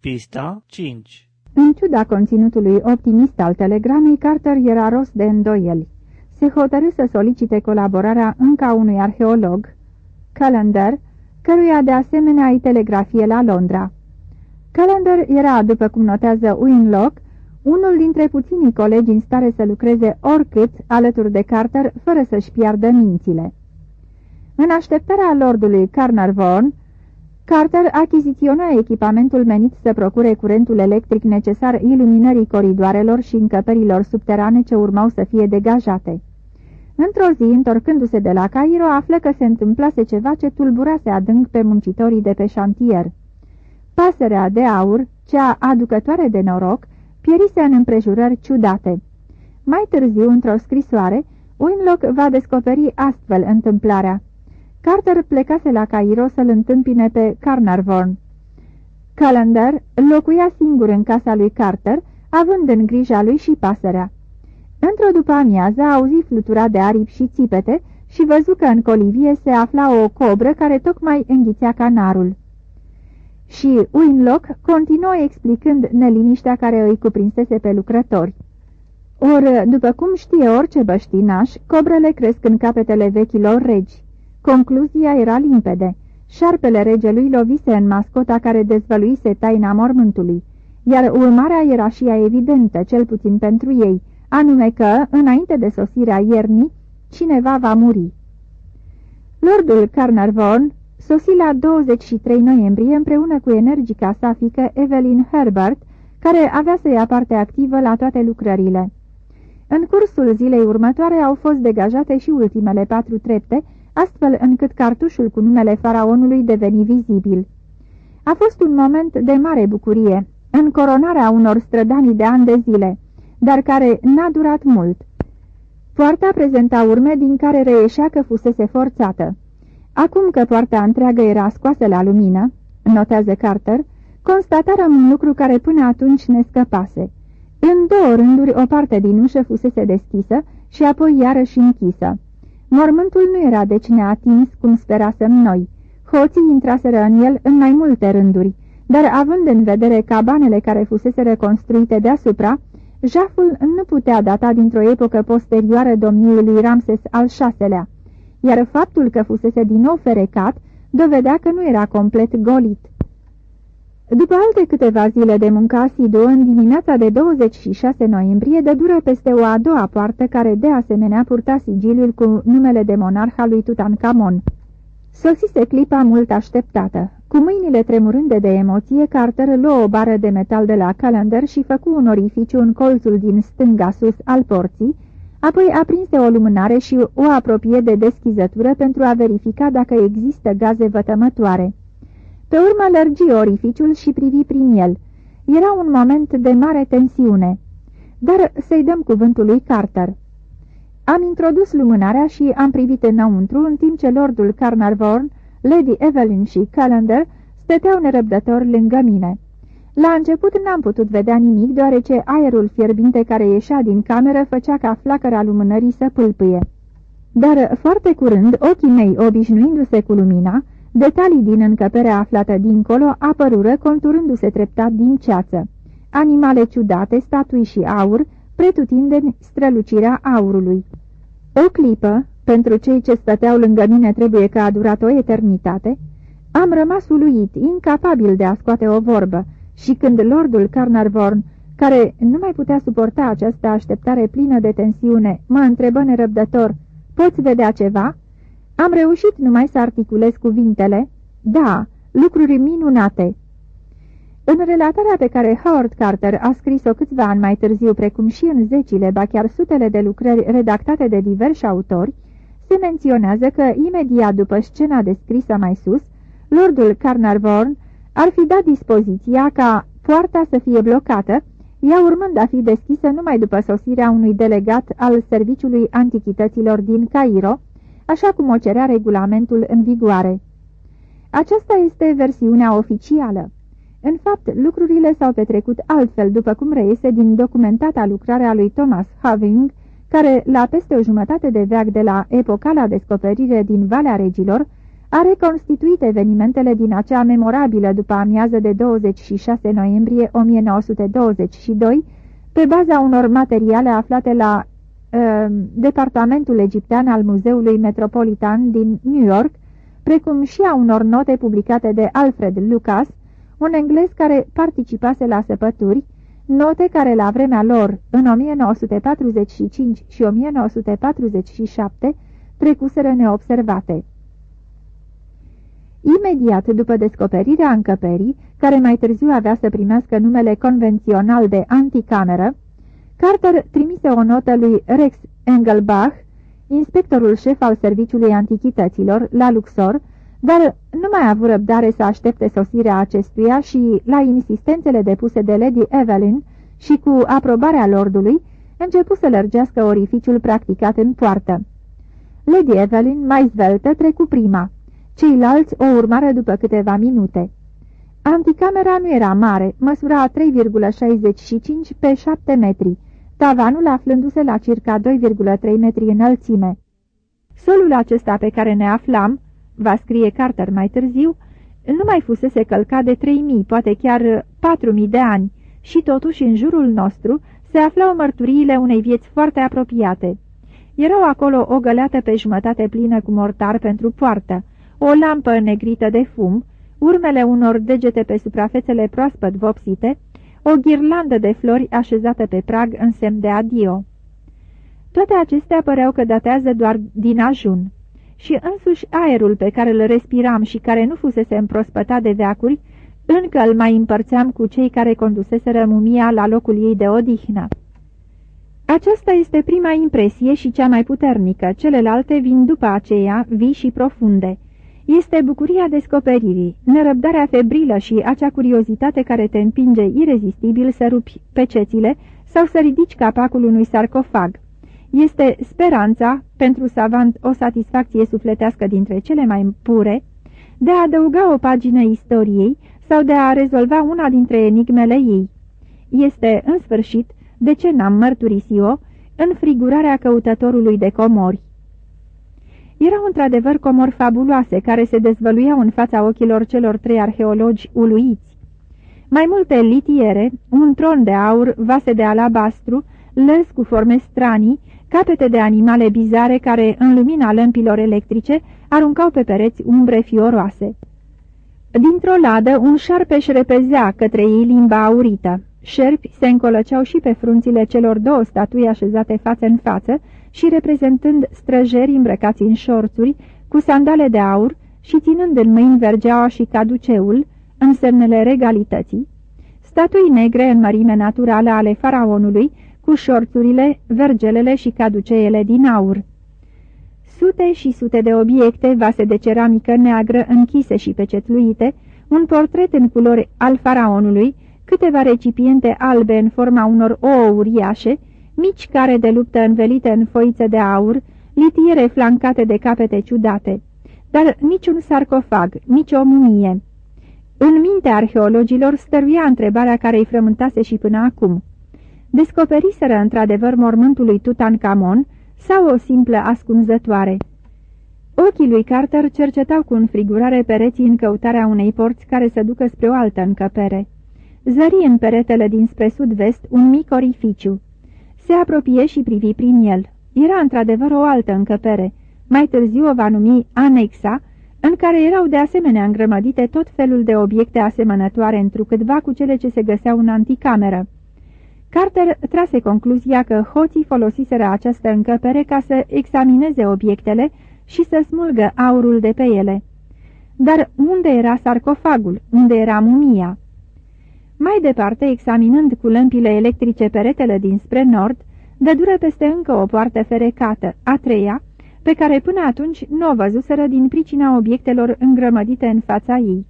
Pista 5 În ciuda conținutului optimist al telegramei, Carter era rost de îndoieli. Se hotărâ să solicite colaborarea încă unui arheolog, Callender, căruia de asemenea îi telegrafie la Londra. Callender era, după cum notează Winlock, unul dintre puținii colegi în stare să lucreze oricât alături de Carter fără să-și piardă mințile. În așteptarea lordului Carnarvon, Carter achiziționa echipamentul menit să procure curentul electric necesar iluminării coridoarelor și încăperilor subterane ce urmau să fie degajate. Într-o zi, întorcându-se de la Cairo, află că se întâmplase ceva ce tulburase adânc pe muncitorii de pe șantier. Pasărea de aur, cea aducătoare de noroc, pierise în împrejurări ciudate. Mai târziu, într-o scrisoare, Winlock va descoperi astfel întâmplarea. Carter plecase la Cairo să-l întâmpine pe Carnarvon. Calendar locuia singur în casa lui Carter, având în grija lui și pasărea. Într-o după amiază auzi flutura de aripi și țipete și văzu că în colivie se afla o cobră care tocmai înghițea canarul. Și Winlock continuă explicând neliniștea care îi cuprinsese pe lucrători. Or, după cum știe orice băștinaș, cobrele cresc în capetele vechilor regi. Concluzia era limpede. Șarpele regelui lovise în mascota care dezvăluise taina mormântului, iar urmarea era și ea evidentă, cel puțin pentru ei, anume că, înainte de sosirea iernii, cineva va muri. Lordul Carnarvon sosi la 23 noiembrie împreună cu energica sa fică Evelyn Herbert, care avea să ia parte activă la toate lucrările. În cursul zilei următoare au fost degajate și ultimele patru trepte, astfel încât cartușul cu numele faraonului deveni vizibil. A fost un moment de mare bucurie, în coronarea unor strădanii de ani de zile, dar care n-a durat mult. Poarta prezenta urme din care reieșea că fusese forțată. Acum că poarta întreagă era scoasă la lumină, notează Carter, constatarăm un lucru care până atunci ne scăpase. În două rânduri o parte din ușă fusese deschisă și apoi iarăși închisă. Mormântul nu era deci neatins, cum sperasem noi. Hoții intraseră în el în mai multe rânduri, dar având în vedere cabanele care fusese reconstruite deasupra, jaful nu putea data dintr-o epocă posterioară domniului Ramses al VI-lea, iar faptul că fusese din nou ferecat dovedea că nu era complet golit. După alte câteva zile de muncă asiduă, în dimineața de 26 noiembrie, de dură peste o a doua poartă care de asemenea purta sigiliul cu numele de monarh al lui Tutankamon. Sosise clipa mult așteptată. Cu mâinile tremurânde de emoție, Carter luă o bară de metal de la calendar și făcu un orificiu în colțul din stânga sus al porții, apoi aprinse o lumânare și o apropie de deschizătură pentru a verifica dacă există gaze vătămătoare. Pe urmă lărgi orificiul și privi prin el. Era un moment de mare tensiune. Dar să-i dăm cuvântul lui Carter. Am introdus lumânarea și am privit înăuntru, în timp ce lordul Carnarvon, Lady Evelyn și Calendar stăteau nerăbdători lângă mine. La început n-am putut vedea nimic, deoarece aerul fierbinte care ieșea din cameră făcea ca flacăra lumânării să pâlpâie. Dar foarte curând, ochii mei, obișnuindu-se cu lumina, Detalii din încăperea aflată dincolo apărură conturându-se treptat din ceață. Animale ciudate, statui și aur, pretutindeni strălucirea aurului. O clipă, pentru cei ce stăteau lângă mine trebuie că a durat o eternitate, am rămas uluit, incapabil de a scoate o vorbă, și când lordul Carnarvon, care nu mai putea suporta această așteptare plină de tensiune, mă întrebă nerăbdător, poți vedea ceva?" Am reușit numai să articulez cuvintele, da, lucruri minunate. În relatarea pe care Howard Carter a scris-o câțiva ani mai târziu, precum și în zecile, ba chiar sutele de lucrări redactate de diversi autori, se menționează că, imediat după scena descrisă mai sus, lordul Carnarvon ar fi dat dispoziția ca poarta să fie blocată, ea urmând a fi deschisă numai după sosirea unui delegat al Serviciului Antichităților din Cairo, așa cum o cerea regulamentul în vigoare. Aceasta este versiunea oficială. În fapt, lucrurile s-au petrecut altfel, după cum reiese din documentata lucrare a lui Thomas Having, care, la peste o jumătate de veac de la epocala descoperire din Valea Regilor, a reconstituit evenimentele din acea memorabilă după amiază de 26 noiembrie 1922, pe baza unor materiale aflate la uh, Departamentul Egiptean al Muzeului Metropolitan din New York, precum și a unor note publicate de Alfred Lucas, un englez care participase la săpături, note care la vremea lor, în 1945 și 1947, trecuseră neobservate. Imediat după descoperirea încăperii, care mai târziu avea să primească numele convențional de anticameră, Carter trimise o notă lui Rex Engelbach, inspectorul șef al Serviciului Antichităților, la Luxor, dar nu mai a avut răbdare să aștepte sosirea acestuia și, la insistențele depuse de Lady Evelyn și cu aprobarea lordului, începu să lărgească orificiul practicat în poartă. Lady Evelyn, mai zveltă, trecu prima. Ceilalți o urmară după câteva minute. Anticamera nu era mare, măsura 3,65 pe 7 metri, tavanul aflându-se la circa 2,3 metri înălțime. Solul acesta pe care ne aflam, va scrie Carter mai târziu, nu mai fusese călcat de 3.000, poate chiar 4.000 de ani, și totuși în jurul nostru se aflau mărturiile unei vieți foarte apropiate. Erau acolo o găleată pe jumătate plină cu mortar pentru poartă, o lampă negrită de fum, urmele unor degete pe suprafețele proaspăt vopsite, o ghirlandă de flori așezată pe prag în semn de adio. Toate acestea păreau că datează doar din ajun. Și însuși aerul pe care îl respiram și care nu fusese împrospătat de veacuri, încă îl mai împărțeam cu cei care conduseseră mumia la locul ei de odihnă. Aceasta este prima impresie și cea mai puternică, celelalte vin după aceea, vii și profunde. Este bucuria descoperirii, nerăbdarea febrilă și acea curiozitate care te împinge irezistibil să rupi pecețile sau să ridici capacul unui sarcofag. Este speranța, pentru savant o satisfacție sufletească dintre cele mai pure, de a adăuga o pagină istoriei sau de a rezolva una dintre enigmele ei. Este, în sfârșit, de ce n-am mărturisit-o, în frigurarea căutătorului de comori. Erau într-adevăr comori fabuloase, care se dezvăluiau în fața ochilor celor trei arheologi uluiți. Mai multe litiere, un tron de aur, vase de alabastru, lăzi cu forme stranii, capete de animale bizare care, în lumina lămpilor electrice, aruncau pe pereți umbre fioroase. Dintr-o ladă, un șarpeș își repezea către ei limba aurită. Șerpi se încolăceau și pe frunțile celor două statui așezate față în față și reprezentând străjeri îmbrăcați în șorțuri, cu sandale de aur și ținând în mâini vergeaua și caduceul, în semnele regalității, statui negre în mărime naturală ale faraonului, cu șorțurile, vergelele și caduceele din aur. Sute și sute de obiecte, vase de ceramică neagră închise și pecetluite, un portret în culori al faraonului, câteva recipiente albe în forma unor ouă uriașe, mici care de luptă învelite în foiță de aur, litiere flancate de capete ciudate, dar niciun sarcofag, nici o mumie. În mintea arheologilor stăruia întrebarea care îi frământase și până acum. Descoperiseră într-adevăr mormântul lui Tutankamon sau o simplă ascunzătoare? Ochii lui Carter cercetau cu înfrigurare pereții în căutarea unei porți care să ducă spre o altă încăpere. Zări în peretele dinspre sud-vest un mic orificiu. Se apropie și privi prin el. Era într-adevăr o altă încăpere. Mai târziu o va numi anexa, în care erau de asemenea îngrămădite tot felul de obiecte asemănătoare întrucâtva cu cele ce se găseau în anticameră. Carter trase concluzia că hoții folosiseră această încăpere ca să examineze obiectele și să smulgă aurul de pe ele. Dar unde era sarcofagul? Unde era mumia? Mai departe, examinând cu lămpile electrice peretele dinspre nord, dădură peste încă o poartă ferecată, a treia, pe care până atunci nu o văzuseră din pricina obiectelor îngrămădite în fața ei.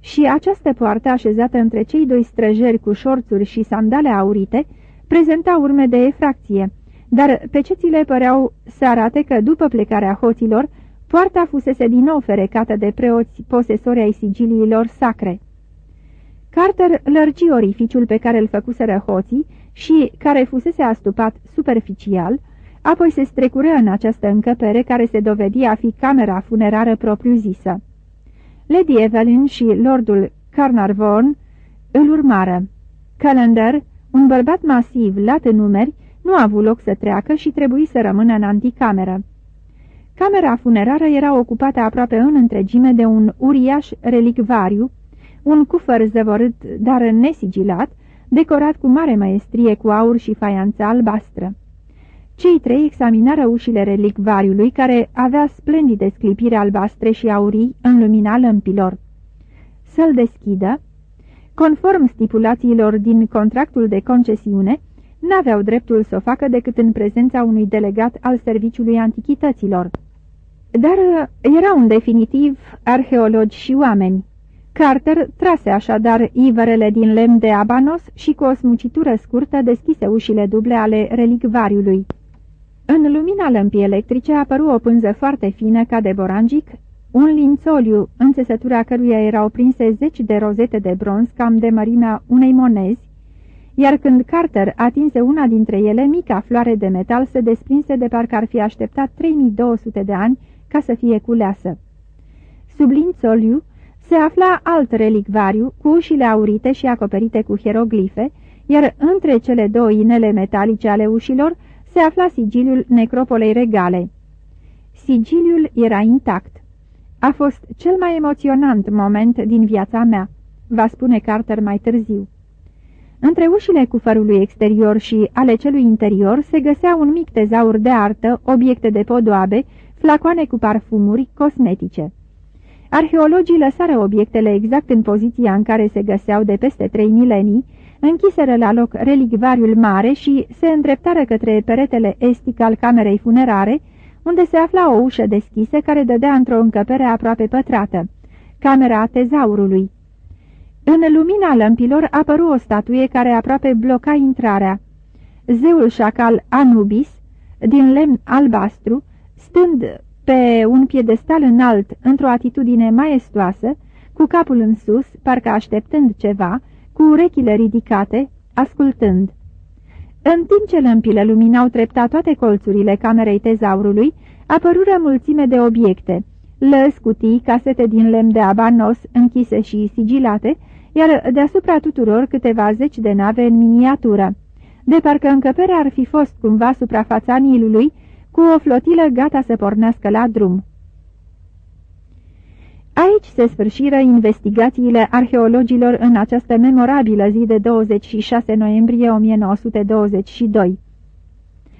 Și această poartă, așezată între cei doi străjeri cu șorțuri și sandale aurite, prezenta urme de efracție, dar pecețile păreau să arate că, după plecarea hoților, poarta fusese din nou ferecată de preoți posesori ai sigiliilor sacre. Carter lărgi orificiul pe care îl făcuseră hoții și care fusese astupat superficial, apoi se strecură în această încăpere care se dovedi a fi camera funerară propriu-zisă. Lady Evelyn și lordul Carnarvon îl urmară. Calendar, un bărbat masiv, lat în numeri, nu a avut loc să treacă și trebuie să rămână în anticameră. Camera funerară era ocupată aproape în întregime de un uriaș relicvariu, un cufăr zăvorât, dar nesigilat, decorat cu mare maestrie cu aur și faianță albastră. Cei trei examinară ușile relicvariului, care avea splendide sclipiri albastre și aurii în lumina lămpilor. Să-l deschidă, conform stipulațiilor din contractul de concesiune, n-aveau dreptul să o facă decât în prezența unui delegat al Serviciului Antichităților. Dar erau în definitiv arheologi și oameni. Carter trase așadar iverele din lemn de abanos și cu o smucitură scurtă deschise ușile duble ale relicvariului. În lumina lămpii electrice apăru o pânză foarte fină ca de borangic, un lințoliu, în țesătura căruia erau prinse zeci de rozete de bronz cam de mărimea unei monezi, iar când Carter atinse una dintre ele, mica floare de metal se desprinse de parcă ar fi așteptat 3200 de ani ca să fie culeasă. Sub lințoliu se afla alt relicvariu cu ușile aurite și acoperite cu hieroglife, iar între cele două inele metalice ale ușilor se afla sigiliul necropolei regale. Sigiliul era intact. A fost cel mai emoționant moment din viața mea, va spune Carter mai târziu. Între ușile cufărului exterior și ale celui interior se găsea un mic tezaur de artă, obiecte de podoabe, flacoane cu parfumuri cosmetice. Arheologii lăsară obiectele exact în poziția în care se găseau de peste trei milenii, închiseră la loc relicvariul mare și se îndreptară către peretele estic al camerei funerare, unde se afla o ușă deschisă care dădea într-o încăpere aproape pătrată, camera tezaurului. În lumina lămpilor apăru o statuie care aproape bloca intrarea. Zeul șacal Anubis, din lemn albastru, stând pe un piedestal înalt, într-o atitudine maestoasă, cu capul în sus, parcă așteptând ceva, cu urechile ridicate, ascultând. În timp ce lămpile luminau treptat toate colțurile camerei tezaurului, apărură mulțime de obiecte, lăs, cutii, casete din lemn de abanos, închise și sigilate, iar deasupra tuturor câteva zeci de nave în miniatură. De parcă încăperea ar fi fost cumva suprafața Nilului, cu o flotilă gata să pornească la drum. Aici se sfârșiră investigațiile arheologilor în această memorabilă zi de 26 noiembrie 1922.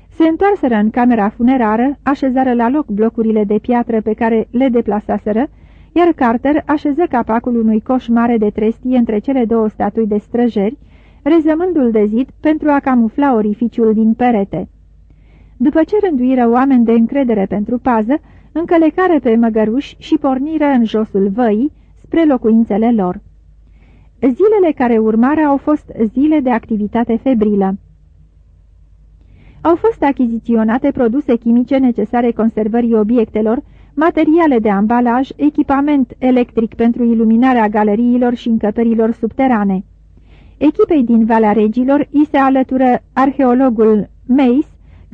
Se întoarseră în camera funerară, așezară la loc blocurile de piatră pe care le deplasaseră, iar Carter așeză capacul unui coș mare de trestie între cele două statui de străjeri, rezămându-l de zid pentru a camufla orificiul din perete. După ce rânduiră oameni de încredere pentru pază, încălecare pe măgăruși și porniră în josul văii spre locuințele lor. Zilele care urmară au fost zile de activitate febrilă. Au fost achiziționate produse chimice necesare conservării obiectelor, materiale de ambalaj, echipament electric pentru iluminarea galeriilor și încăperilor subterane. Echipei din Valea Regilor îi se alătură arheologul Mace,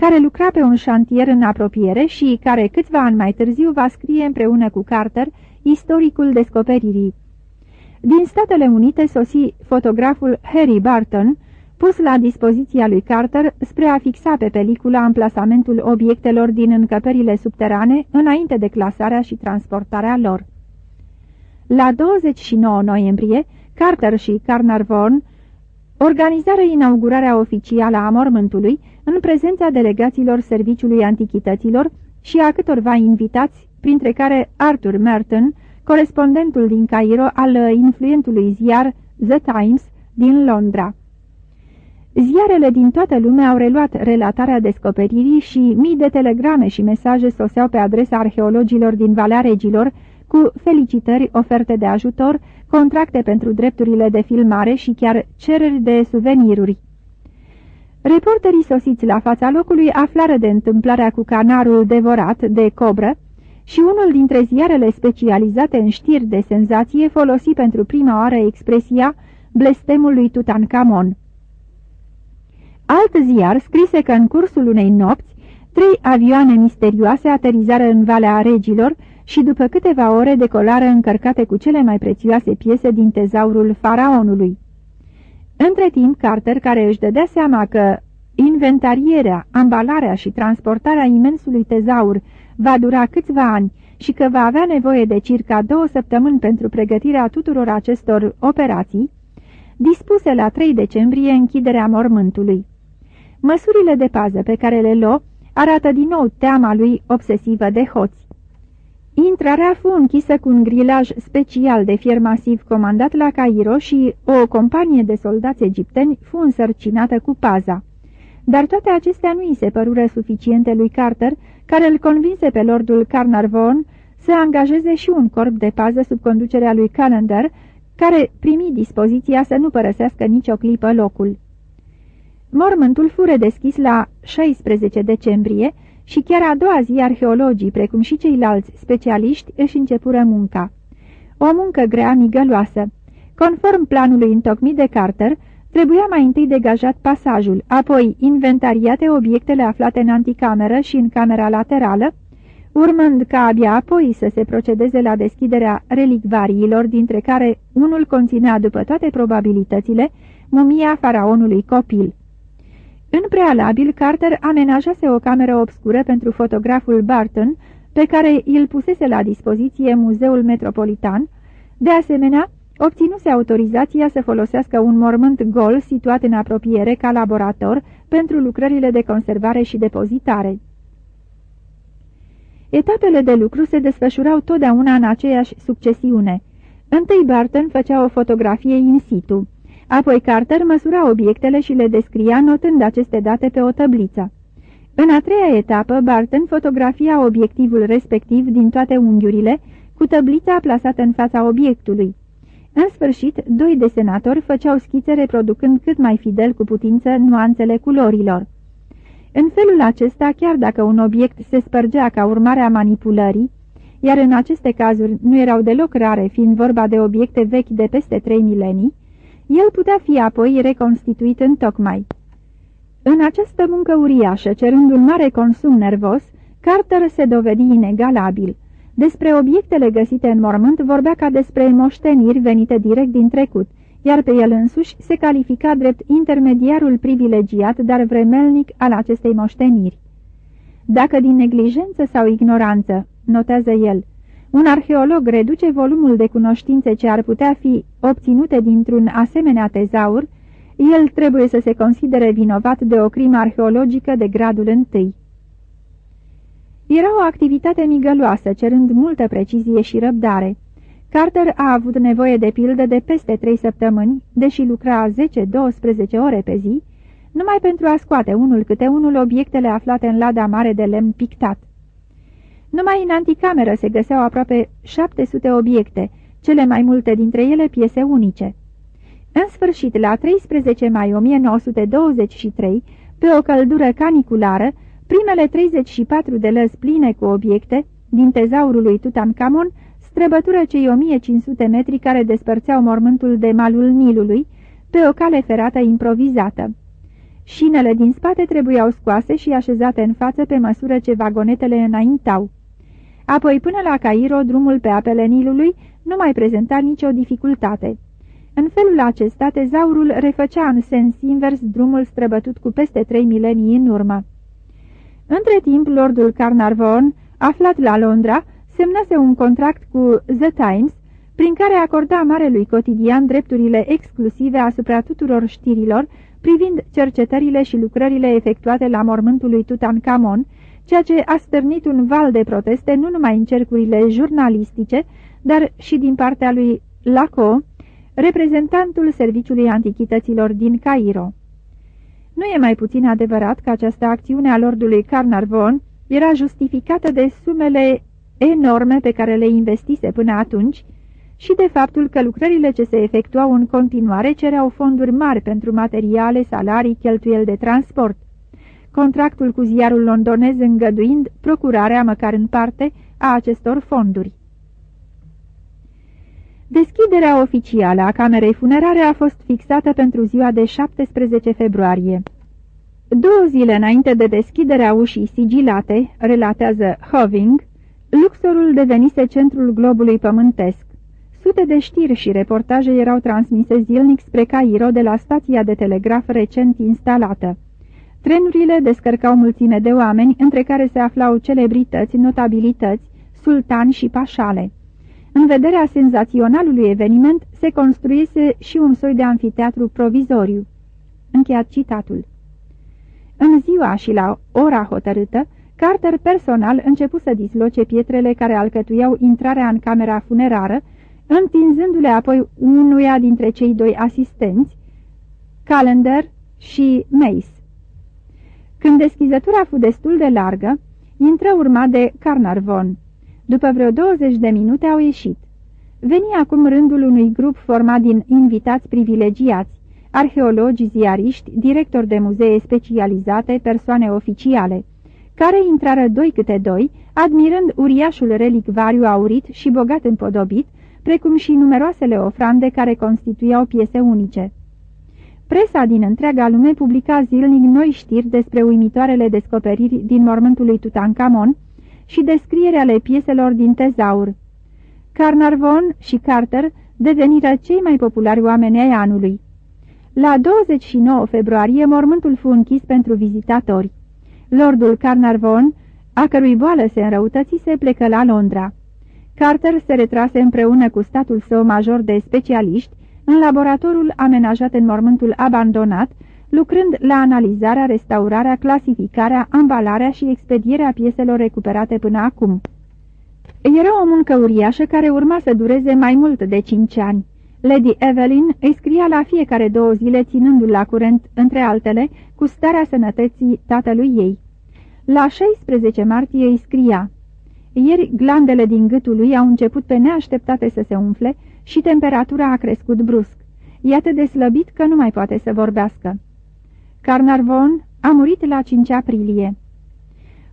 care lucra pe un șantier în apropiere și care câțiva ani mai târziu va scrie împreună cu Carter istoricul descoperirii. Din Statele Unite sosi fotograful Harry Barton, pus la dispoziția lui Carter spre a fixa pe peliculă amplasamentul obiectelor din încăperile subterane înainte de clasarea și transportarea lor. La 29 noiembrie, Carter și Carnarvon organizară inaugurarea oficială a mormântului în prezența delegaților Serviciului Antichităților și a câtorva invitați, printre care Arthur Merton, corespondentul din Cairo al influentului ziar The Times din Londra. Ziarele din toată lumea au reluat relatarea descoperirii și mii de telegrame și mesaje soseau pe adresa arheologilor din Valea Regilor, cu felicitări, oferte de ajutor, contracte pentru drepturile de filmare și chiar cereri de suveniruri. Reporterii sosiți la fața locului aflară de întâmplarea cu canarul devorat de cobră și unul dintre ziarele specializate în știri de senzație folosi pentru prima oară expresia blestemul lui Tutankamon. Alt ziar scrise că în cursul unei nopți Trei avioane misterioase aterizară în Valea Regilor și după câteva ore decolară încărcate cu cele mai prețioase piese din tezaurul faraonului. Între timp, Carter, care își dădea seama că inventarierea, ambalarea și transportarea imensului tezaur va dura câțiva ani și că va avea nevoie de circa două săptămâni pentru pregătirea tuturor acestor operații, dispuse la 3 decembrie închiderea mormântului. Măsurile de pază pe care le luă arată din nou teama lui obsesivă de hoți. Intrarea fu închisă cu un grilaj special de fier masiv comandat la Cairo și o companie de soldați egipteni fu însărcinată cu paza. Dar toate acestea nu îi se părură suficiente lui Carter, care îl convinse pe lordul Carnarvon să angajeze și un corp de pază sub conducerea lui Callender, care primi dispoziția să nu părăsească nicio clipă locul. Mormântul fure deschis la 16 decembrie și chiar a doua zi arheologii, precum și ceilalți specialiști, își începură munca. O muncă grea, migăloasă. Conform planului întocmit de Carter, trebuia mai întâi degajat pasajul, apoi inventariate obiectele aflate în anticameră și în camera laterală, urmând ca abia apoi să se procedeze la deschiderea relicvariilor, dintre care unul conținea, după toate probabilitățile, mumia faraonului copil. În prealabil, Carter amenajase o cameră obscură pentru fotograful Barton, pe care îl pusese la dispoziție Muzeul Metropolitan. De asemenea, obținuse autorizația să folosească un mormânt gol situat în apropiere ca laborator pentru lucrările de conservare și depozitare. Etapele de lucru se desfășurau totdeauna în aceeași succesiune. Întâi Barton făcea o fotografie in situ. Apoi Carter măsura obiectele și le descria notând aceste date pe o tabliță. În a treia etapă, Barton fotografia obiectivul respectiv din toate unghiurile, cu tablița plasată în fața obiectului. În sfârșit, doi desenatori făceau schițe reproducând cât mai fidel cu putință nuanțele culorilor. În felul acesta, chiar dacă un obiect se spărgea ca urmare a manipulării, iar în aceste cazuri nu erau deloc rare, fiind vorba de obiecte vechi de peste trei milenii, el putea fi apoi reconstituit în tocmai. În această muncă uriașă, cerând un mare consum nervos, Carter se dovedi inegalabil. Despre obiectele găsite în mormânt vorbea ca despre moșteniri venite direct din trecut, iar pe el însuși se califica drept intermediarul privilegiat, dar vremelnic al acestei moșteniri. Dacă din neglijență sau ignoranță, notează el, un arheolog reduce volumul de cunoștințe ce ar putea fi obținute dintr-un asemenea tezaur, el trebuie să se considere vinovat de o crimă arheologică de gradul întâi. Era o activitate migăloasă, cerând multă precizie și răbdare. Carter a avut nevoie de pildă de peste trei săptămâni, deși lucra 10-12 ore pe zi, numai pentru a scoate unul câte unul obiectele aflate în lada mare de lemn pictat. Numai în anticameră se găseau aproape 700 obiecte, cele mai multe dintre ele piese unice. În sfârșit, la 13 mai 1923, pe o căldură caniculară, primele 34 de lăzi pline cu obiecte din tezaurul lui Tutankamon străbătură cei 1500 metri care despărțeau mormântul de malul Nilului pe o cale ferată improvizată. Șinele din spate trebuiau scoase și așezate în față pe măsură ce vagonetele înaintau. Apoi, până la Cairo, drumul pe apele Nilului nu mai prezenta nicio dificultate. În felul acesta, tezaurul refăcea în sens invers drumul străbătut cu peste trei milenii în urmă. Între timp, lordul Carnarvon, aflat la Londra, semnase un contract cu The Times, prin care acorda marelui cotidian drepturile exclusive asupra tuturor știrilor privind cercetările și lucrările efectuate la mormântul lui Tutankamon, ceea ce a stârnit un val de proteste nu numai în cercurile jurnalistice, dar și din partea lui Laco, reprezentantul Serviciului Antichităților din Cairo. Nu e mai puțin adevărat că această acțiune a lordului Carnarvon era justificată de sumele enorme pe care le investise până atunci și de faptul că lucrările ce se efectuau în continuare cereau fonduri mari pentru materiale, salarii, cheltuieli de transport contractul cu ziarul londonez îngăduind procurarea, măcar în parte, a acestor fonduri. Deschiderea oficială a camerei funerare a fost fixată pentru ziua de 17 februarie. Două zile înainte de deschiderea ușii sigilate, relatează Hoving, Luxorul devenise centrul globului pământesc. Sute de știri și reportaje erau transmise zilnic spre Cairo de la stația de telegraf recent instalată. Trenurile descărcau mulțime de oameni, între care se aflau celebrități, notabilități, sultani și pașale. În vederea senzaționalului eveniment se construise și un soi de anfiteatru provizoriu. Încheiat citatul. În ziua și la ora hotărâtă, Carter personal începu să disloce pietrele care alcătuiau intrarea în camera funerară, întinzându-le apoi unuia dintre cei doi asistenți, Calendar și Mace. Când deschizătura fu destul de largă, intră urma de Carnarvon. După vreo 20 de minute au ieșit. Veni acum rândul unui grup format din invitați privilegiați, arheologi, ziariști, directori de muzee specializate, persoane oficiale, care intrară doi câte doi, admirând uriașul relicvariu aurit și bogat împodobit, precum și numeroasele ofrande care constituiau piese unice. Presa din întreaga lume publica zilnic noi știri despre uimitoarele descoperiri din mormântul lui Tutankamon și descriere ale pieselor din tezaur. Carnarvon și Carter deveniră cei mai populari oameni ai anului. La 29 februarie mormântul fu închis pentru vizitatori. Lordul Carnarvon, a cărui boală se înrăutățise, plecă la Londra. Carter se retrase împreună cu statul său major de specialiști în laboratorul amenajat în mormântul abandonat, lucrând la analizarea, restaurarea, clasificarea, ambalarea și expedierea pieselor recuperate până acum. Era o muncă uriașă care urma să dureze mai mult de cinci ani. Lady Evelyn îi scria la fiecare două zile, ținându-l la curent, între altele, cu starea sănătății tatălui ei. La 16 martie îi scria Ieri glandele din gâtul lui au început pe neașteptate să se umfle și temperatura a crescut brusc. E atât de slăbit că nu mai poate să vorbească. Carnarvon a murit la 5 aprilie.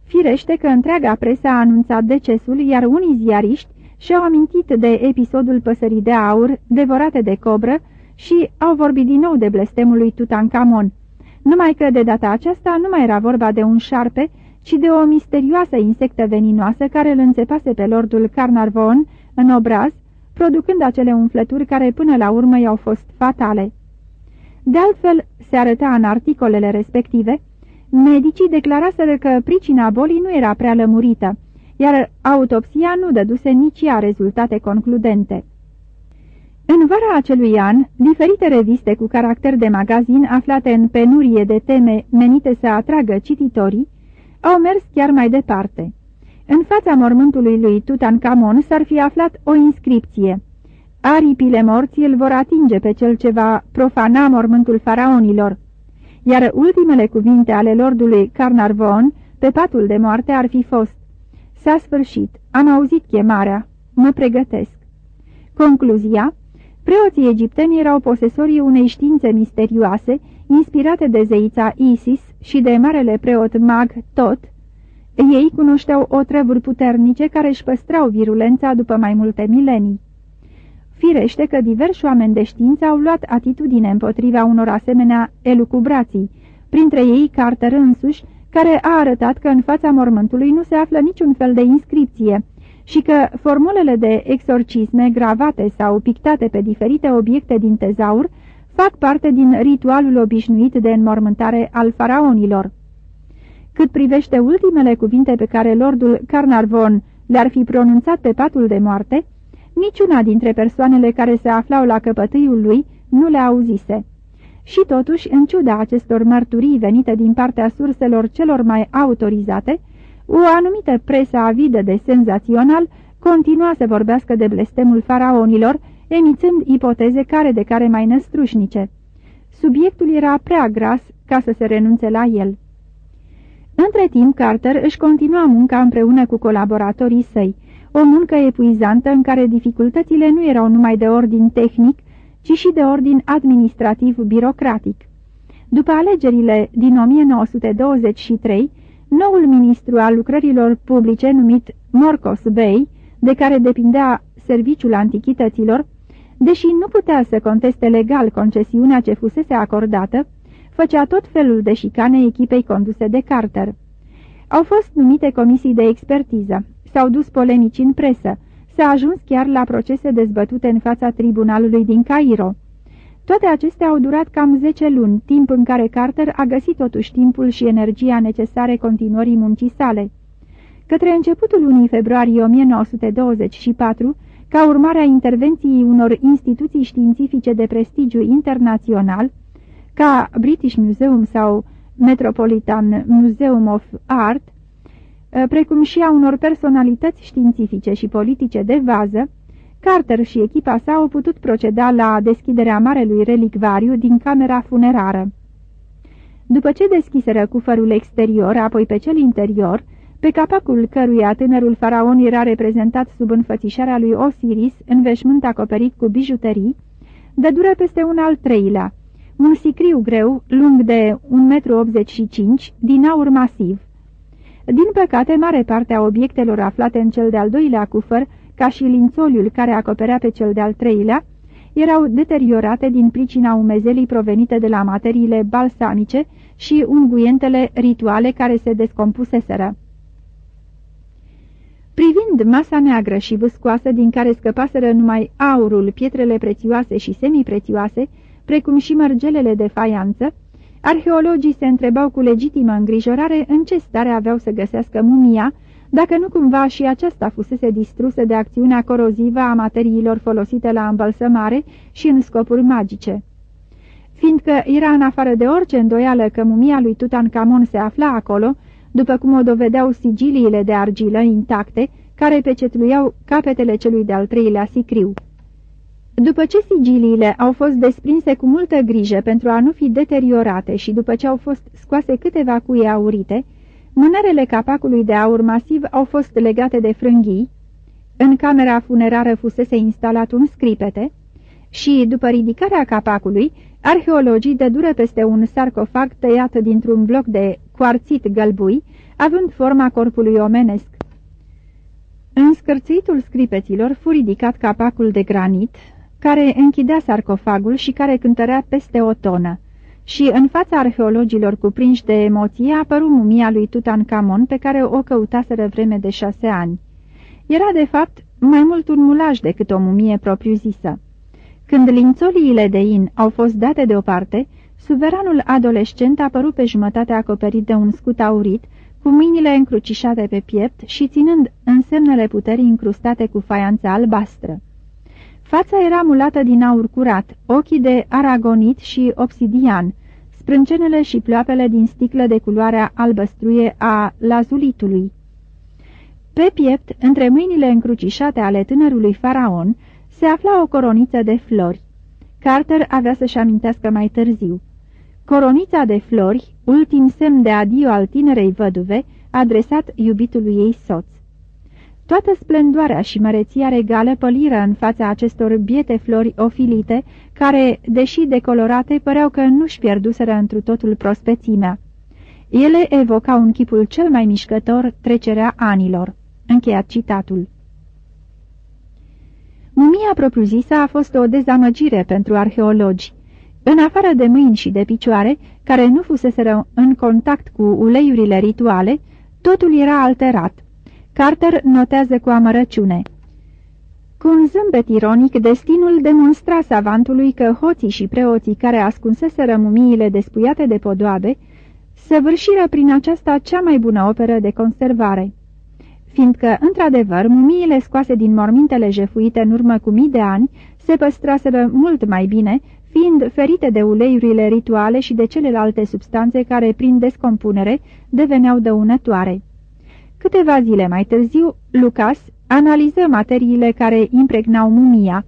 Firește că întreaga presă a anunțat decesul, iar unii ziariști și-au amintit de episodul păsării de aur, devorate de cobră, și au vorbit din nou de blestemul lui Tutankamon. Numai că de data aceasta nu mai era vorba de un șarpe, ci de o misterioasă insectă veninoasă care îl înțepase pe lordul Carnarvon în obraz, producând acele umflături care până la urmă i-au fost fatale. De altfel, se arăta în articolele respective, medicii declaraseră că pricina bolii nu era prea lămurită, iar autopsia nu dăduse nici ea rezultate concludente. În vara acelui an, diferite reviste cu caracter de magazin aflate în penurie de teme menite să atragă cititorii, au mers chiar mai departe. În fața mormântului lui Tutankamon s-ar fi aflat o inscripție. Aripile morții îl vor atinge pe cel ce va profana mormântul faraonilor, iar ultimele cuvinte ale lordului Carnarvon pe patul de moarte ar fi fost S-a sfârșit, am auzit chemarea, mă pregătesc. Concluzia Preoții egipteni erau posesorii unei științe misterioase, inspirate de zeița Isis și de marele preot mag Tot. Ei cunoșteau o trăvuri puternice care își păstrau virulența după mai multe milenii. Firește că diversi oameni de știință au luat atitudine împotriva unor asemenea elucubrații, printre ei Carter însuși, care a arătat că în fața mormântului nu se află niciun fel de inscripție, și că formulele de exorcisme gravate sau pictate pe diferite obiecte din tezaur fac parte din ritualul obișnuit de înmormântare al faraonilor. Cât privește ultimele cuvinte pe care lordul Carnarvon le-ar fi pronunțat pe patul de moarte, niciuna dintre persoanele care se aflau la căpătâiul lui nu le auzise. Și totuși, în ciuda acestor mărturii venite din partea surselor celor mai autorizate, o anumită presă avidă de senzațional continua să vorbească de blestemul faraonilor, emițând ipoteze care de care mai năstrușnice. Subiectul era prea gras ca să se renunțe la el. Între timp, Carter își continua munca împreună cu colaboratorii săi, o muncă epuizantă în care dificultățile nu erau numai de ordin tehnic, ci și de ordin administrativ-birocratic. După alegerile din 1923, Noul ministru al lucrărilor publice, numit Morcos Bey, de care depindea serviciul antichităților, deși nu putea să conteste legal concesiunea ce fusese acordată, făcea tot felul de șicane echipei conduse de Carter. Au fost numite comisii de expertiză, s-au dus polemici în presă, s-a ajuns chiar la procese dezbătute în fața tribunalului din Cairo. Toate acestea au durat cam 10 luni, timp în care Carter a găsit totuși timpul și energia necesare continuării muncii sale. Către începutul lunii februarie 1924, ca urmare a intervenției unor instituții științifice de prestigiu internațional, ca British Museum sau Metropolitan Museum of Art, precum și a unor personalități științifice și politice de vază, Carter și echipa sa au putut proceda la deschiderea marelui relicvariu din camera funerară. După ce deschiseră cufărul exterior, apoi pe cel interior, pe capacul căruia tânărul faraon era reprezentat sub înfățișarea lui Osiris, în veșmânt acoperit cu bijuterii, dădură peste un al treilea, un sicriu greu, lung de 1,85 m, din aur masiv. Din păcate, mare parte a obiectelor aflate în cel de-al doilea cufăr ca și lințoliul care acoperea pe cel de-al treilea, erau deteriorate din pricina umezelii provenite de la materiile balsamice și unguientele rituale care se descompuseseră. Privind masa neagră și vâscoasă din care scăpaseră numai aurul, pietrele prețioase și semiprețioase, precum și mărgelele de faianță, arheologii se întrebau cu legitimă îngrijorare în ce stare aveau să găsească mumia, dacă nu cumva și aceasta fusese distrusă de acțiunea corozivă a materiilor folosite la îmbălsămare și în scopuri magice. Fiindcă era în afară de orice îndoială că mumia lui Tutankamon se afla acolo, după cum o dovedeau sigiliile de argilă intacte, care pecetluiau capetele celui de-al treilea sicriu. După ce sigiliile au fost desprinse cu multă grijă pentru a nu fi deteriorate și după ce au fost scoase câteva cuie aurite, Mânerele capacului de aur masiv au fost legate de frânghii, în camera funerară fusese instalat un scripete și, după ridicarea capacului, arheologii dădură peste un sarcofag tăiat dintr-un bloc de cuarțit gălbui, având forma corpului omenesc. În scârțitul scripeților fu ridicat capacul de granit, care închidea sarcofagul și care cântărea peste o tonă și în fața arheologilor cuprinși de emoție apăru mumia lui Tutankamon pe care o căutaseră vreme de șase ani. Era de fapt mai mult un mulaj decât o mumie propriu-zisă. Când lințoliile de in au fost date deoparte, suveranul adolescent apăru pe jumătate acoperit de un scut aurit, cu mâinile încrucișate pe piept și ținând însemnele puterii încrustate cu faianță albastră. Fața era mulată din aur curat, ochii de aragonit și obsidian, sprâncenele și ploapele din sticlă de culoarea albăstruie a lazulitului. Pe piept, între mâinile încrucișate ale tânărului faraon, se afla o coroniță de flori. Carter avea să-și amintească mai târziu. Coronița de flori, ultim semn de adio al tinerei văduve, adresat iubitului ei soț. Toată splendoarea și măreția regală păliră în fața acestor biete flori ofilite, care, deși decolorate, păreau că nu-și pierduseră întru totul prospețimea. Ele evocau în chipul cel mai mișcător trecerea anilor. Încheiat citatul. Mumia propriu-zisă a fost o dezamăgire pentru arheologi. În afară de mâini și de picioare, care nu fuseseră în contact cu uleiurile rituale, totul era alterat Carter notează cu amărăciune. Cu un zâmbet ironic, destinul demonstra savantului că hoții și preoții care ascunseseră mumiile despuiate de podoabe, săvârșiră prin aceasta cea mai bună operă de conservare. Fiindcă, într-adevăr, mumiile scoase din mormintele jefuite în urmă cu mii de ani se păstraseră mult mai bine, fiind ferite de uleiurile rituale și de celelalte substanțe care, prin descompunere, deveneau dăunătoare. Câteva zile mai târziu, Lucas analiză materiile care impregnau mumia,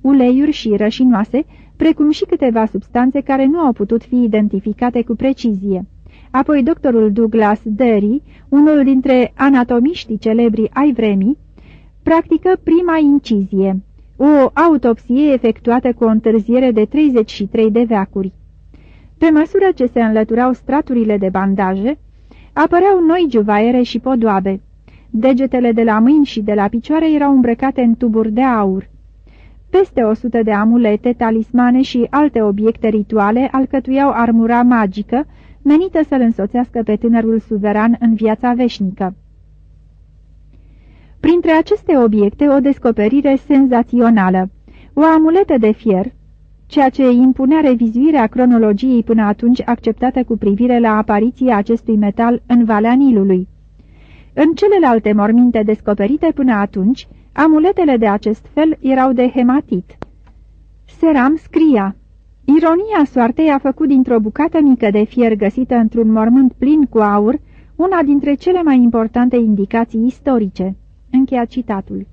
uleiuri și rășinoase, precum și câteva substanțe care nu au putut fi identificate cu precizie. Apoi doctorul Douglas Derry, unul dintre anatomiștii celebri ai vremii, practică prima incizie, o autopsie efectuată cu o întârziere de 33 de veacuri. Pe măsură ce se înlăturau straturile de bandaje, Apăreau noi juvaiere și podoabe. Degetele de la mâini și de la picioare erau îmbrăcate în tuburi de aur. Peste o sută de amulete, talismane și alte obiecte rituale alcătuiau armura magică, menită să-l însoțească pe tânărul suveran în viața veșnică. Printre aceste obiecte, o descoperire senzațională, o amuletă de fier, ceea ce impunea revizuirea cronologiei până atunci acceptată cu privire la apariția acestui metal în Valea Nilului. În celelalte morminte descoperite până atunci, amuletele de acest fel erau de hematit. Seram scria, Ironia soartei a făcut dintr-o bucată mică de fier găsită într-un mormânt plin cu aur, una dintre cele mai importante indicații istorice. Încheia citatul.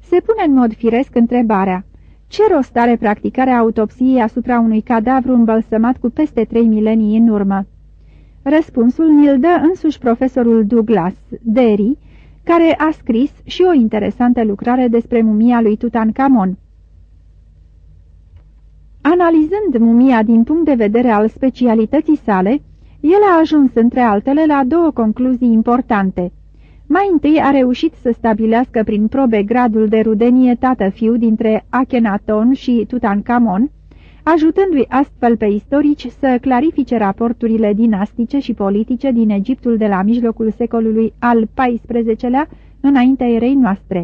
Se pune în mod firesc întrebarea, ce rost are practicarea autopsiei asupra unui cadavru îmbălsămat cu peste trei milenii în urmă? Răspunsul ni-l dă însuși profesorul Douglas Derry, care a scris și o interesantă lucrare despre mumia lui Tutankamon. Analizând mumia din punct de vedere al specialității sale, el a ajuns între altele la două concluzii importante. Mai întâi a reușit să stabilească prin probe gradul de rudenie tată-fiu dintre Akhenaton și Tutankamon, ajutându-i astfel pe istorici să clarifice raporturile dinastice și politice din Egiptul de la mijlocul secolului al XIV-lea înaintea erei noastre.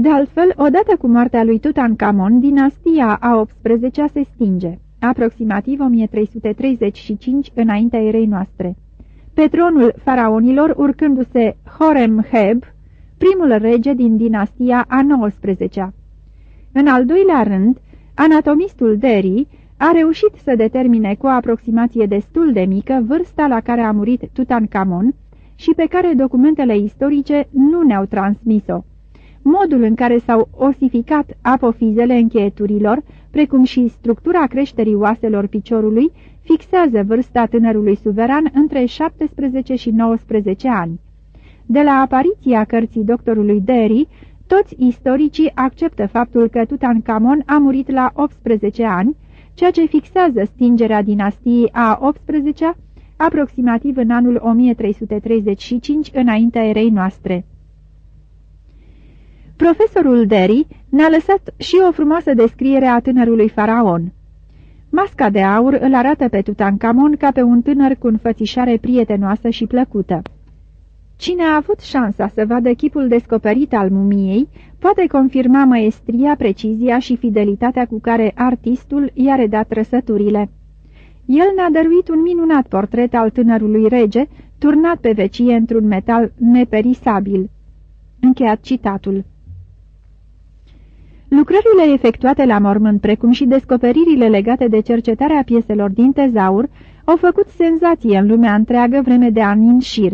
De altfel, odată cu moartea lui Tutankamon, dinastia a XVIII-a se stinge, aproximativ 1335 înaintea erei noastre. Pe tronul faraonilor urcându-se Horemheb, primul rege din dinastia a XIX-a. În al doilea rând, Anatomistul Derry a reușit să determine cu o aproximație destul de mică vârsta la care a murit Tutankamon și pe care documentele istorice nu ne-au transmis-o. Modul în care s-au osificat apofizele încheieturilor, precum și structura creșterii oaselor piciorului, fixează vârsta tânărului suveran între 17 și 19 ani. De la apariția cărții doctorului Derry, toți istoricii acceptă faptul că Tutankamon a murit la 18 ani, ceea ce fixează stingerea dinastiei a 18-a, aproximativ în anul 1335 înaintea erei noastre. Profesorul Derry ne-a lăsat și o frumoasă descriere a tânărului faraon. Masca de aur îl arată pe Tutankamon ca pe un tânăr cu înfățișare prietenoasă și plăcută. Cine a avut șansa să vadă chipul descoperit al mumiei, poate confirma maestria, precizia și fidelitatea cu care artistul i-a redat trăsăturile. El ne-a dăruit un minunat portret al tânărului rege, turnat pe vecie într-un metal neperisabil. Încheiat citatul. Lucrările efectuate la mormânt, precum și descoperirile legate de cercetarea pieselor din tezaur, au făcut senzație în lumea întreagă vreme de ani în șir.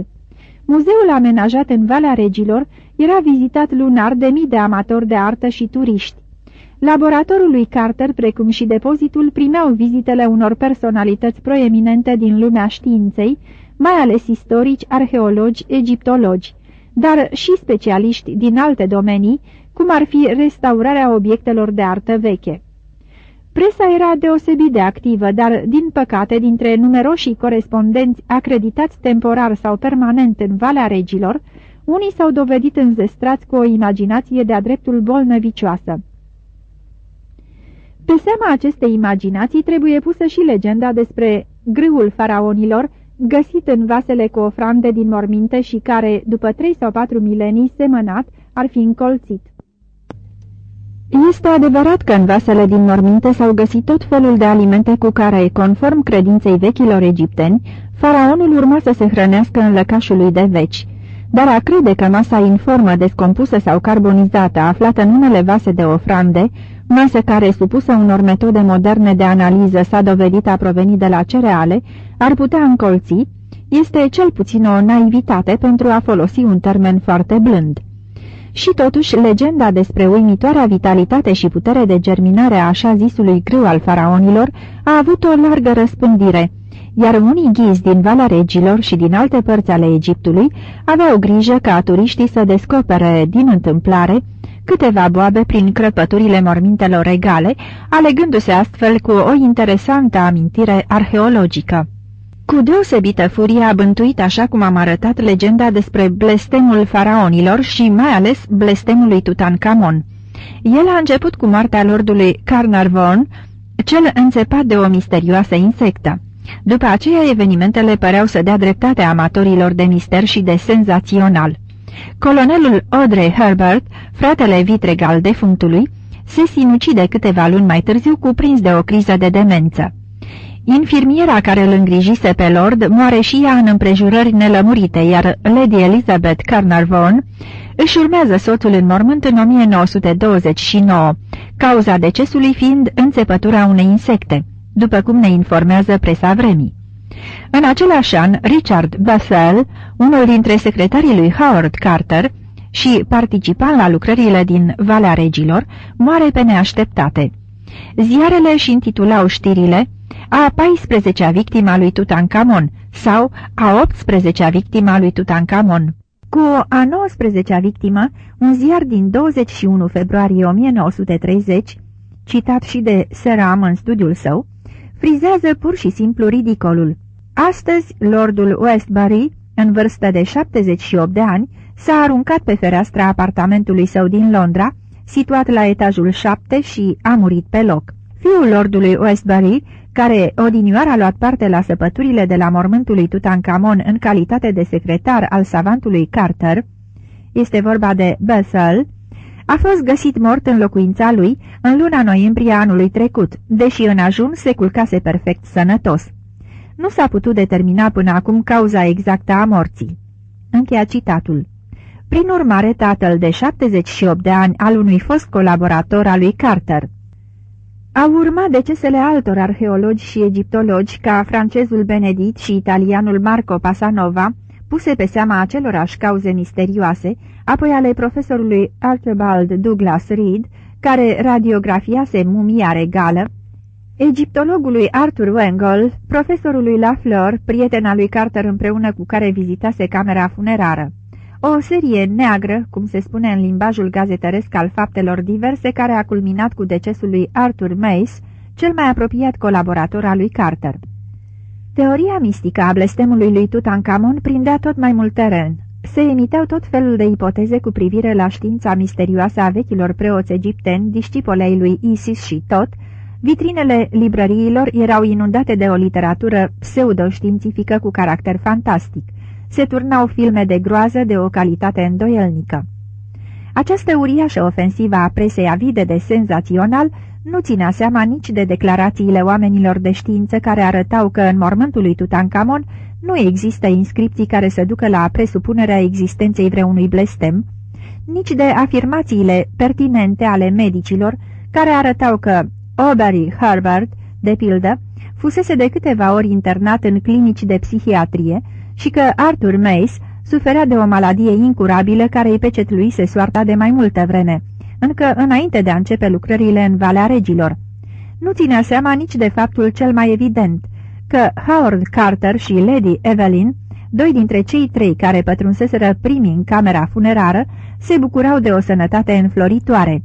Muzeul amenajat în Valea Regilor era vizitat lunar de mii de amatori de artă și turiști. Laboratorul lui Carter, precum și depozitul, primeau vizitele unor personalități proeminente din lumea științei, mai ales istorici, arheologi, egiptologi, dar și specialiști din alte domenii, cum ar fi restaurarea obiectelor de artă veche. Presa era deosebit de activă, dar, din păcate, dintre numeroșii corespondenți acreditați temporar sau permanent în Valea Regilor, unii s-au dovedit înzestrați cu o imaginație de-a dreptul bolnăvicioasă. Pe seama acestei imaginații trebuie pusă și legenda despre grâul faraonilor, găsit în vasele cu ofrande din morminte și care, după trei sau patru milenii semănat, ar fi încolțit. Este adevărat că în vasele din morminte s-au găsit tot felul de alimente cu care, conform credinței vechilor egipteni, faraonul urma să se hrănească în lăcașul lui de veci. Dar a crede că masa informă, descompusă sau carbonizată, aflată în unele vase de ofrande, masă care, supusă unor metode moderne de analiză, s-a dovedit a proveni de la cereale, ar putea încolți, este cel puțin o naivitate pentru a folosi un termen foarte blând. Și totuși, legenda despre uimitoarea vitalitate și putere de germinare a așa zisului grâu al faraonilor a avut o largă răspândire, iar unii ghizi din Valea Regilor și din alte părți ale Egiptului aveau grijă ca turiștii să descopere din întâmplare câteva boabe prin crăpăturile mormintelor regale, alegându-se astfel cu o interesantă amintire arheologică. Cu deosebită furie a bântuit așa cum am arătat legenda despre blestemul faraonilor și mai ales blestemul lui Tutankamon. El a început cu moartea lordului Carnarvon, cel înțepat de o misterioasă insectă. După aceea, evenimentele păreau să dea dreptate amatorilor de mister și de senzațional. Colonelul Audrey Herbert, fratele vitreg al defunctului, se sinucide câteva luni mai târziu cuprins de o criză de demență. Infirmiera care îl îngrijise pe Lord moare și ea în împrejurări nelămurite, iar Lady Elizabeth Carnarvon își urmează soțul în mormânt în 1929, cauza decesului fiind înțepătura unei insecte, după cum ne informează presa vremii. În același an, Richard Bethel, unul dintre secretarii lui Howard Carter și participant la lucrările din Valea Regilor, moare pe neașteptate. Ziarele își intitulau știrile a 14-a victima lui Tutankamon sau a 18-a victima lui Tutankamon. Cu a 19-a victimă, un ziar din 21 februarie 1930, citat și de Seram în studiul său, frizează pur și simplu ridicolul. Astăzi, lordul Westbury, în vârstă de 78 de ani, s-a aruncat pe fereastra apartamentului său din Londra, situat la etajul 7 și a murit pe loc. Fiul lordului Westbury, care odinioar a luat parte la săpăturile de la mormântul lui Tutankamon în calitate de secretar al savantului Carter, este vorba de Bethel, a fost găsit mort în locuința lui în luna noiembrie anului trecut, deși în ajun se culcase perfect sănătos. Nu s-a putut determina până acum cauza exactă a morții. Încheia citatul. Prin urmare, tatăl de 78 de ani al unui fost colaborator al lui Carter. Au urmat decesele altor arheologi și egiptologi ca francezul Benedit și italianul Marco Pasanova, puse pe seama acelorași cauze misterioase, apoi ale profesorului Archibald Douglas Reed, care radiografiase mumia regală, egiptologului Arthur Wengel, profesorului Lafleur, prietena lui Carter împreună cu care vizitase camera funerară. O serie neagră, cum se spune în limbajul gazetăresc al faptelor diverse, care a culminat cu decesul lui Arthur Mace, cel mai apropiat colaborator al lui Carter. Teoria mistică a blestemului lui Tutankamon prindea tot mai mult teren. Se emiteau tot felul de ipoteze cu privire la știința misterioasă a vechilor preoți egipteni, discipolei lui Isis și tot, vitrinele librăriilor erau inundate de o literatură pseudoștiințifică cu caracter fantastic – se turnau filme de groază de o calitate îndoielnică. Această uriașă ofensivă a presei avide de senzațional nu ținea seama nici de declarațiile oamenilor de știință care arătau că în mormântul lui Tutankamon nu există inscripții care să ducă la presupunerea existenței vreunui blestem, nici de afirmațiile pertinente ale medicilor care arătau că Aubrey Herbert, de pildă, fusese de câteva ori internat în clinici de psihiatrie, și că Arthur Mace suferea de o maladie incurabilă care îi pecetluise soarta de mai multă vreme, încă înainte de a începe lucrările în Valea Regilor. Nu ținea seama nici de faptul cel mai evident, că Howard Carter și Lady Evelyn, doi dintre cei trei care pătrunseseră primii în camera funerară, se bucurau de o sănătate înfloritoare.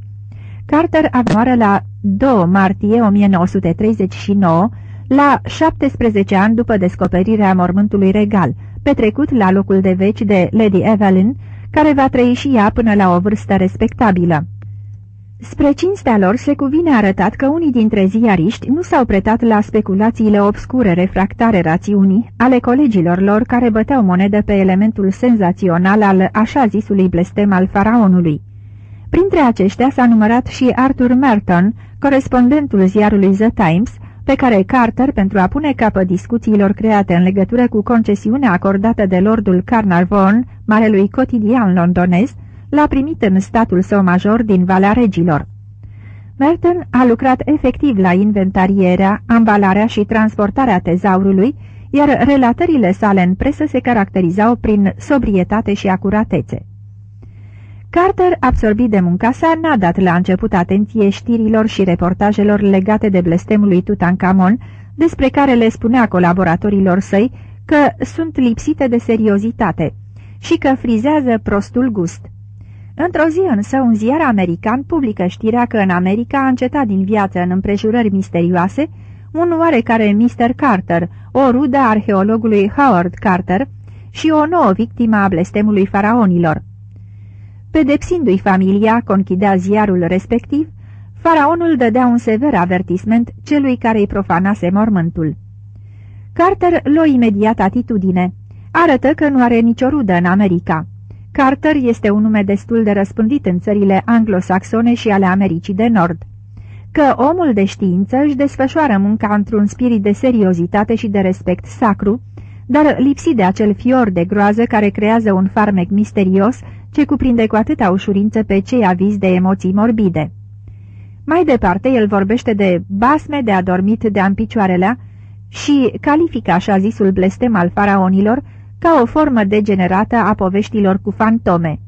Carter moară la 2 martie 1939, la 17 ani după descoperirea mormântului regal, petrecut la locul de veci de Lady Evelyn, care va trăi și ea până la o vârstă respectabilă. Spre cinstea lor se cuvine arătat că unii dintre ziariști nu s-au pretat la speculațiile obscure refractare rațiunii ale colegilor lor care băteau monedă pe elementul senzațional al așa zisului blestem al faraonului. Printre aceștia s-a numărat și Arthur Merton, corespondentul ziarului The Times, pe care Carter, pentru a pune capăt discuțiilor create în legătură cu concesiunea acordată de lordul Carnarvon, marelui cotidian londonez, l-a primit în statul său major din Valea Regilor. Merton a lucrat efectiv la inventarierea, ambalarea și transportarea tezaurului, iar relatările sale în presă se caracterizau prin sobrietate și acuratețe. Carter, absorbit de munca sa, n-a dat la început atenție știrilor și reportajelor legate de blestemul lui Tutankamon, despre care le spunea colaboratorilor săi că sunt lipsite de seriozitate și că frizează prostul gust. Într-o zi însă, un ziar american publică știrea că în America a încetat din viață în împrejurări misterioase un oarecare Mr. Carter, o rudă arheologului Howard Carter și o nouă victimă a blestemului faraonilor. Pedepsindu-i familia, conchidea ziarul respectiv, faraonul dădea un sever avertisment celui care îi profanase mormântul. Carter luă imediat atitudine. Arătă că nu are nicio rudă în America. Carter este un nume destul de răspândit în țările anglosaxone și ale Americii de Nord. Că omul de știință își desfășoară munca într-un spirit de seriozitate și de respect sacru, dar lipsit de acel fior de groază care creează un farmec misterios ce cuprinde cu atâta ușurință pe cei avizi de emoții morbide. Mai departe, el vorbește de basme de adormit de-a picioarelea și califică așa zisul blestem al faraonilor ca o formă degenerată a poveștilor cu fantome.